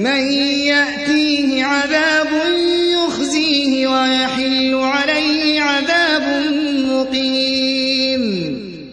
من يأتيه عذاب يخزيه ويحل